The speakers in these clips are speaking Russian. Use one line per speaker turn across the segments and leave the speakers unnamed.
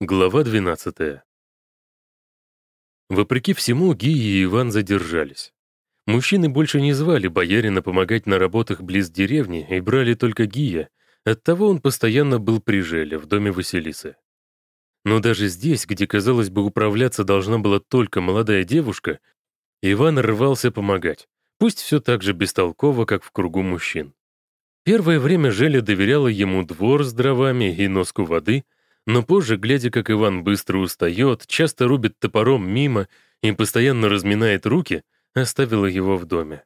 Глава 12. Вопреки всему, Ги и Иван задержались. Мужчины больше не звали боярина помогать на работах близ деревни и брали только Гия, оттого он постоянно был при Желе, в доме Василисы. Но даже здесь, где, казалось бы, управляться должна была только молодая девушка, Иван рвался помогать, пусть все так же бестолково, как в кругу мужчин. Первое время Желя доверяла ему двор с дровами и носку воды — но позже, глядя, как Иван быстро устает, часто рубит топором мимо и постоянно разминает руки, оставила его в доме.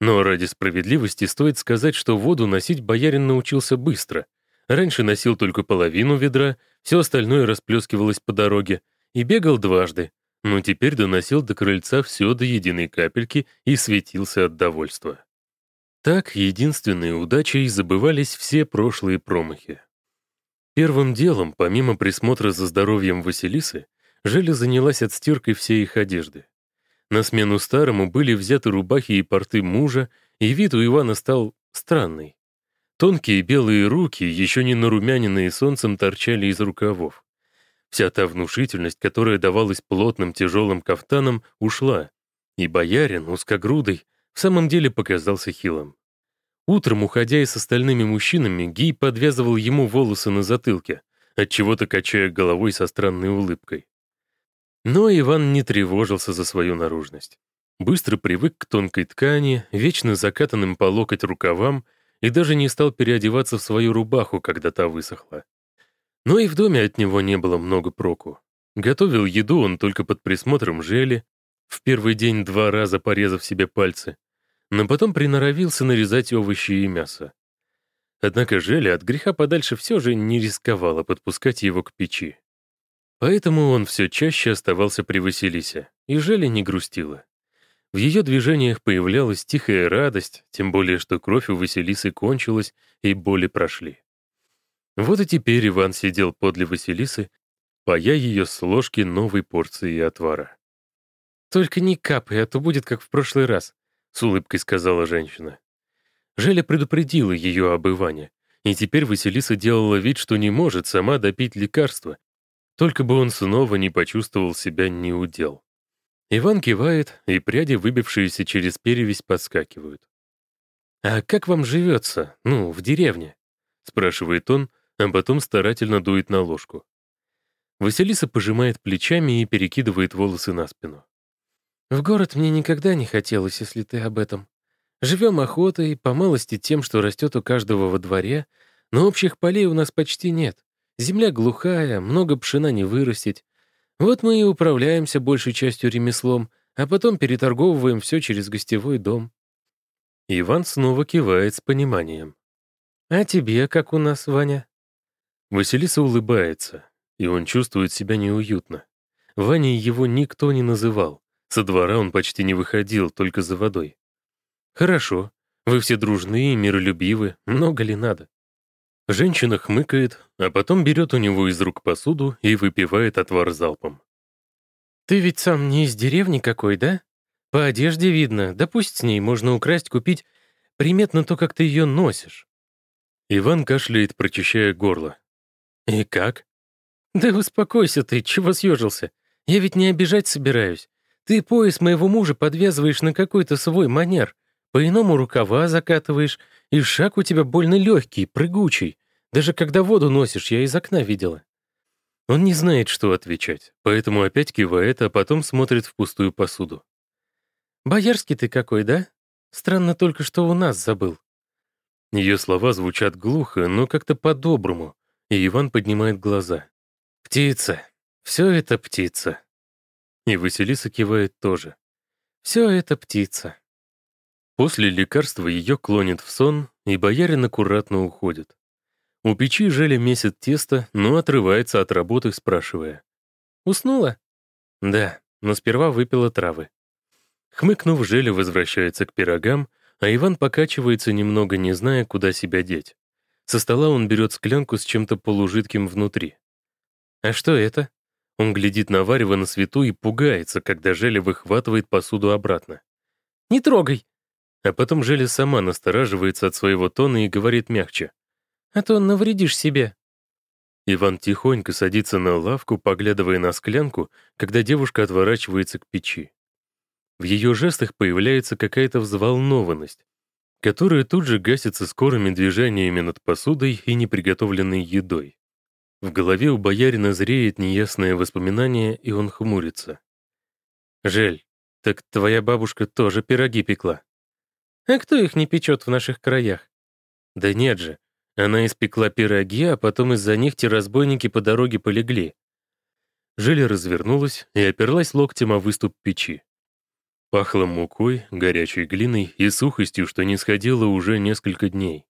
Но ради справедливости стоит сказать, что воду носить боярин научился быстро. Раньше носил только половину ведра, все остальное расплескивалось по дороге, и бегал дважды, но теперь доносил до крыльца все до единой капельки и светился от довольства. Так единственной удачей забывались все прошлые промахи. Первым делом, помимо присмотра за здоровьем Василисы, Желя занялась отстиркой всей их одежды. На смену старому были взяты рубахи и порты мужа, и вид у Ивана стал странный. Тонкие белые руки, еще не нарумяненные солнцем, торчали из рукавов. Вся та внушительность, которая давалась плотным тяжелым кафтаном, ушла, и боярин, узкогрудый, в самом деле показался хилым. Утром, уходя и с остальными мужчинами, Гий подвязывал ему волосы на затылке, отчего-то качая головой со странной улыбкой. Но Иван не тревожился за свою наружность. Быстро привык к тонкой ткани, вечно закатанным по локоть рукавам и даже не стал переодеваться в свою рубаху, когда та высохла. Но и в доме от него не было много проку. Готовил еду он только под присмотром Жели, в первый день два раза порезав себе пальцы, но потом приноровился нарезать овощи и мясо. Однако Желя от греха подальше все же не рисковала подпускать его к печи. Поэтому он все чаще оставался при Василисе, и Желя не грустила. В ее движениях появлялась тихая радость, тем более что кровь у Василисы кончилась, и боли прошли. Вот и теперь Иван сидел подле Василисы, пая ее с ложки новой порции отвара. «Только не капай, а то будет как в прошлый раз», — с улыбкой сказала женщина. Желя предупредила ее об Иване, и теперь Василиса делала вид, что не может сама допить лекарство, только бы он снова не почувствовал себя неудел. Иван кивает, и пряди, выбившиеся через перевязь, подскакивают. «А как вам живется, ну, в деревне?» — спрашивает он, а потом старательно дует на ложку. Василиса пожимает плечами и перекидывает волосы на спину. В город мне никогда не хотелось, если ты об этом. Живем охотой, по малости тем, что растет у каждого во дворе, но общих полей у нас почти нет. Земля глухая, много пшена не вырастить. Вот мы и управляемся большей частью ремеслом, а потом переторговываем все через гостевой дом. Иван снова кивает с пониманием. «А тебе как у нас, Ваня?» Василиса улыбается, и он чувствует себя неуютно. Ваней его никто не называл. Со двора он почти не выходил, только за водой. «Хорошо. Вы все дружны и миролюбивы. Много ли надо?» Женщина хмыкает, а потом берет у него из рук посуду и выпивает отвар залпом. «Ты ведь сам не из деревни какой, да? По одежде видно, да пусть с ней можно украсть, купить. Приметно то, как ты ее носишь». Иван кашляет, прочищая горло. «И как?» «Да успокойся ты, чего съежился? Я ведь не обижать собираюсь. Ты пояс моего мужа подвязываешь на какой-то свой манер, по-иному рукава закатываешь, и шаг у тебя больно легкий, прыгучий. Даже когда воду носишь, я из окна видела». Он не знает, что отвечать, поэтому опять кивает, а потом смотрит в пустую посуду. «Боярский ты какой, да? Странно только, что у нас забыл». Ее слова звучат глухо, но как-то по-доброму, и Иван поднимает глаза. «Птица. Все это птица». И Василиса кивает тоже. «Все это птица». После лекарства ее клонит в сон, и боярин аккуратно уходит. У печи Желя месяц тесто, но отрывается от работы, спрашивая. «Уснула?» «Да, но сперва выпила травы». Хмыкнув, Желя возвращается к пирогам, а Иван покачивается немного, не зная, куда себя деть. Со стола он берет склянку с чем-то полужидким внутри. «А что это?» Он глядит на варево на свету и пугается, когда Желя выхватывает посуду обратно. «Не трогай!» А потом Желя сама настораживается от своего тона и говорит мягче. «А то навредишь себе». Иван тихонько садится на лавку, поглядывая на склянку, когда девушка отворачивается к печи. В ее жестах появляется какая-то взволнованность, которая тут же гасится скорыми движениями над посудой и неприготовленной едой. В голове у боярина зреет неясное воспоминание, и он хмурится. «Жель, так твоя бабушка тоже пироги пекла?» «А кто их не печет в наших краях?» «Да нет же, она испекла пироги, а потом из-за них те разбойники по дороге полегли». Желя развернулась и оперлась локтем о выступ печи. Пахло мукой, горячей глиной и сухостью, что не сходило уже несколько дней.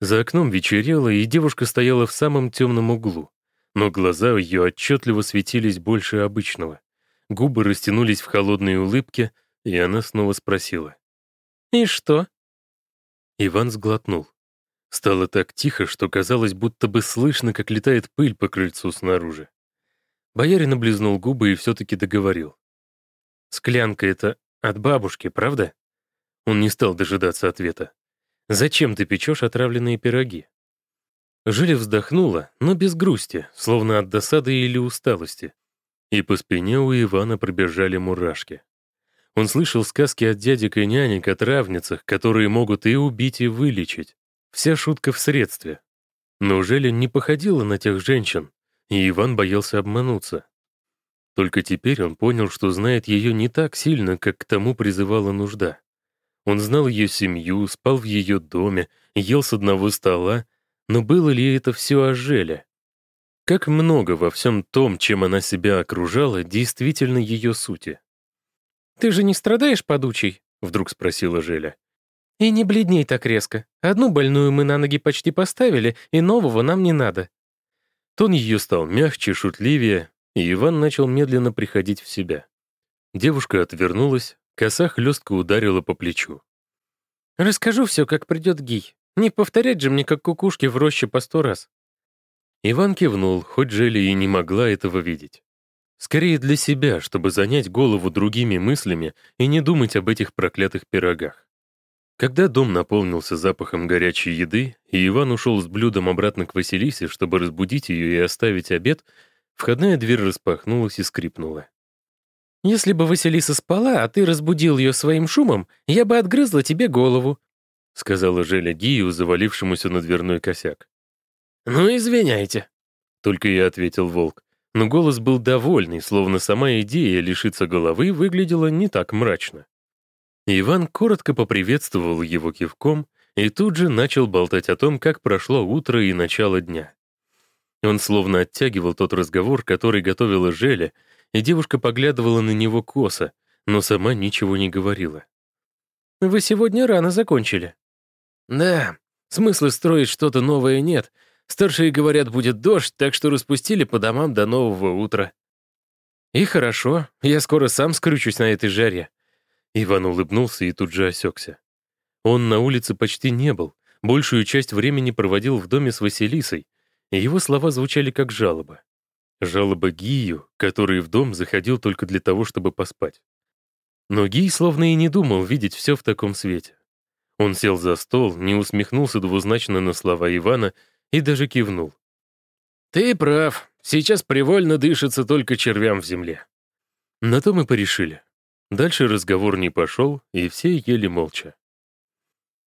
За окном вечерело, и девушка стояла в самом темном углу, но глаза ее отчетливо светились больше обычного. Губы растянулись в холодной улыбке, и она снова спросила. «И что?» Иван сглотнул. Стало так тихо, что казалось, будто бы слышно, как летает пыль по крыльцу снаружи. Боярин облизнул губы и все-таки договорил. «Склянка — это от бабушки, правда?» Он не стал дожидаться ответа. «Зачем ты печешь отравленные пироги?» Жиля вздохнула, но без грусти, словно от досады или усталости. И по спине у Ивана пробежали мурашки. Он слышал сказки от дядек и нянек о травницах, которые могут и убить, и вылечить. Вся шутка в средстве. Но Желя не походила на тех женщин, и Иван боялся обмануться. Только теперь он понял, что знает ее не так сильно, как к тому призывала нужда. Он знал ее семью, спал в ее доме, ел с одного стола, но было ли это все о Желе? Как много во всем том, чем она себя окружала, действительно ее сути. «Ты же не страдаешь подучей?» — вдруг спросила Желя. «И не бледней так резко. Одну больную мы на ноги почти поставили, и нового нам не надо». Тон ее стал мягче, шутливее, и Иван начал медленно приходить в себя. Девушка отвернулась, коса хлестко ударила по плечу. «Расскажу все, как придет Гий. Не повторять же мне, как кукушки в роще по сто раз». Иван кивнул, хоть Жели и не могла этого видеть. Скорее для себя, чтобы занять голову другими мыслями и не думать об этих проклятых пирогах. Когда дом наполнился запахом горячей еды, и Иван ушел с блюдом обратно к Василисе, чтобы разбудить ее и оставить обед, Входная дверь распахнулась и скрипнула. «Если бы Василиса спала, а ты разбудил ее своим шумом, я бы отгрызла тебе голову», сказала Желя Гию, завалившемуся на дверной косяк. «Ну, извиняйте», — только и ответил волк. Но голос был довольный, словно сама идея лишиться головы выглядела не так мрачно. Иван коротко поприветствовал его кивком и тут же начал болтать о том, как прошло утро и начало дня. Он словно оттягивал тот разговор, который готовила Желя, и девушка поглядывала на него косо, но сама ничего не говорила. «Вы сегодня рано закончили». «Да, смысла строить что-то новое нет. Старшие говорят, будет дождь, так что распустили по домам до нового утра». «И хорошо, я скоро сам скрючусь на этой жаре». Иван улыбнулся и тут же осекся. Он на улице почти не был, большую часть времени проводил в доме с Василисой, его слова звучали как жалоба. Жалоба Гию, который в дом заходил только для того, чтобы поспать. Но Гий словно и не думал видеть все в таком свете. Он сел за стол, не усмехнулся двузначно на слова Ивана и даже кивнул. «Ты прав. Сейчас привольно дышится только червям в земле». На то мы порешили. Дальше разговор не пошел, и все ели молча.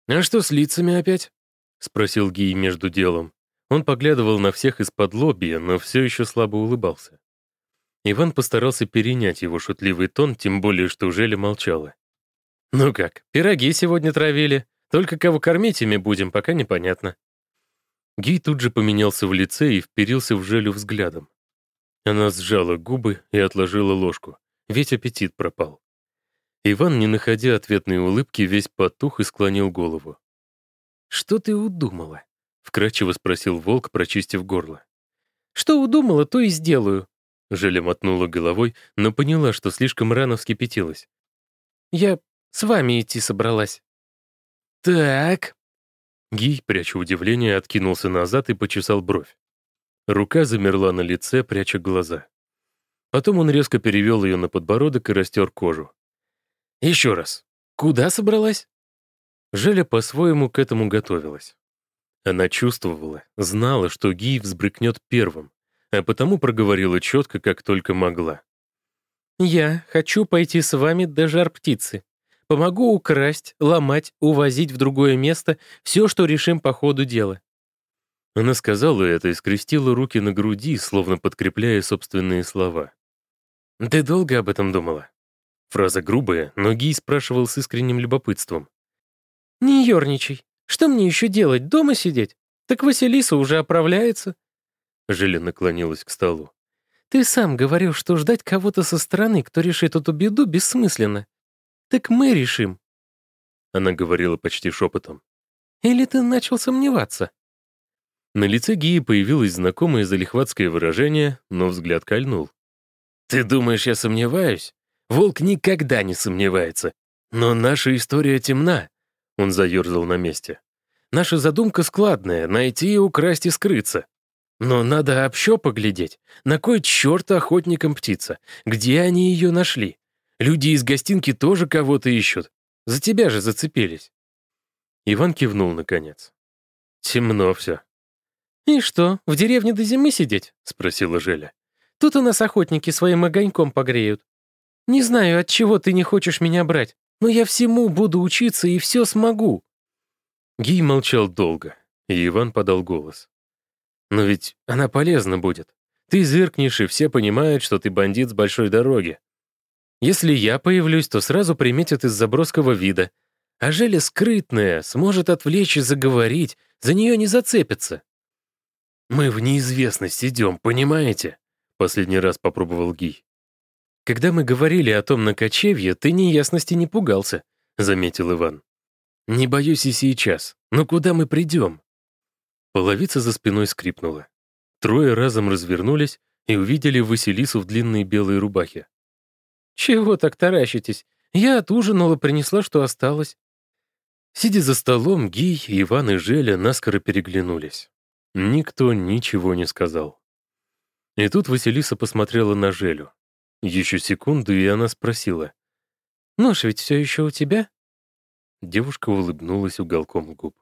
«А что с лицами опять?» — спросил Гий между делом. Он поглядывал на всех из-под лобья, но все еще слабо улыбался. Иван постарался перенять его шутливый тон, тем более, что Желя молчала. «Ну как, пироги сегодня травили. Только кого кормить ими будем, пока непонятно». Гей тут же поменялся в лице и вперился в Желю взглядом. Она сжала губы и отложила ложку. Ведь аппетит пропал. Иван, не находя ответной улыбки, весь потух и склонил голову. «Что ты удумала?» Вкрадчиво спросил волк, прочистив горло. «Что удумала, то и сделаю». Желя мотнула головой, но поняла, что слишком рано вскипятилась. «Я с вами идти собралась». «Так». Гий, пряча удивление, откинулся назад и почесал бровь. Рука замерла на лице, пряча глаза. Потом он резко перевел ее на подбородок и растер кожу. «Еще раз. Куда собралась?» Желя по-своему к этому готовилась. Она чувствовала, знала, что Гий взбрыкнет первым, а потому проговорила четко, как только могла.
«Я хочу пойти с вами до жар-птицы. Помогу украсть, ломать, увозить в другое место все, что решим по ходу дела».
Она сказала это и скрестила руки на груди, словно подкрепляя собственные слова. «Ты долго об этом думала?» Фраза грубая, но Гий спрашивал с искренним любопытством.
«Не ерничай. Что мне еще делать, дома сидеть? Так Василиса уже оправляется».
Желя наклонилась к столу.
«Ты сам говорил, что ждать кого-то со стороны, кто решит эту беду, бессмысленно. Так мы решим».
Она говорила почти шепотом.
«Или ты начал сомневаться?»
На лице Гии появилось знакомое залихватское выражение, но взгляд кольнул. «Ты думаешь, я сомневаюсь? Волк никогда не сомневается. Но наша история темна. Он заерзал на месте. «Наша задумка складная — найти, украсть и скрыться. Но надо общо поглядеть. На кой черт охотникам птица? Где они ее нашли? Люди из гостинки тоже кого-то ищут. За тебя же зацепились». Иван кивнул наконец. «Темно все».
«И что, в деревне до зимы сидеть?» — спросила Желя. «Тут у нас охотники своим огоньком погреют. Не знаю, от чего ты не хочешь меня брать но я всему буду учиться и все смогу».
Гий молчал долго, и Иван подал голос. «Но ведь она полезна будет. Ты зыркнешь, и все понимают, что ты бандит с большой дороги. Если я появлюсь, то сразу приметят из заброского вида. А Желя скрытная, сможет отвлечь и заговорить, за нее не зацепится». «Мы в неизвестность идем, понимаете?» Последний раз попробовал Гий. «Когда мы говорили о том на кочевье, ты неясности не пугался», — заметил Иван. «Не боюсь и сейчас. Но куда мы придем?» Половица за спиной скрипнула. Трое разом развернулись и увидели Василису в длинной белой рубахе.
«Чего так таращитесь? Я отужинала, принесла, что осталось».
Сидя за столом, Гий, Иван и Желя наскоро переглянулись. Никто ничего не сказал. И тут Василиса посмотрела на Желю. Еще секунду, и она спросила.
«Нож ведь все еще у тебя?»
Девушка улыбнулась уголком губ.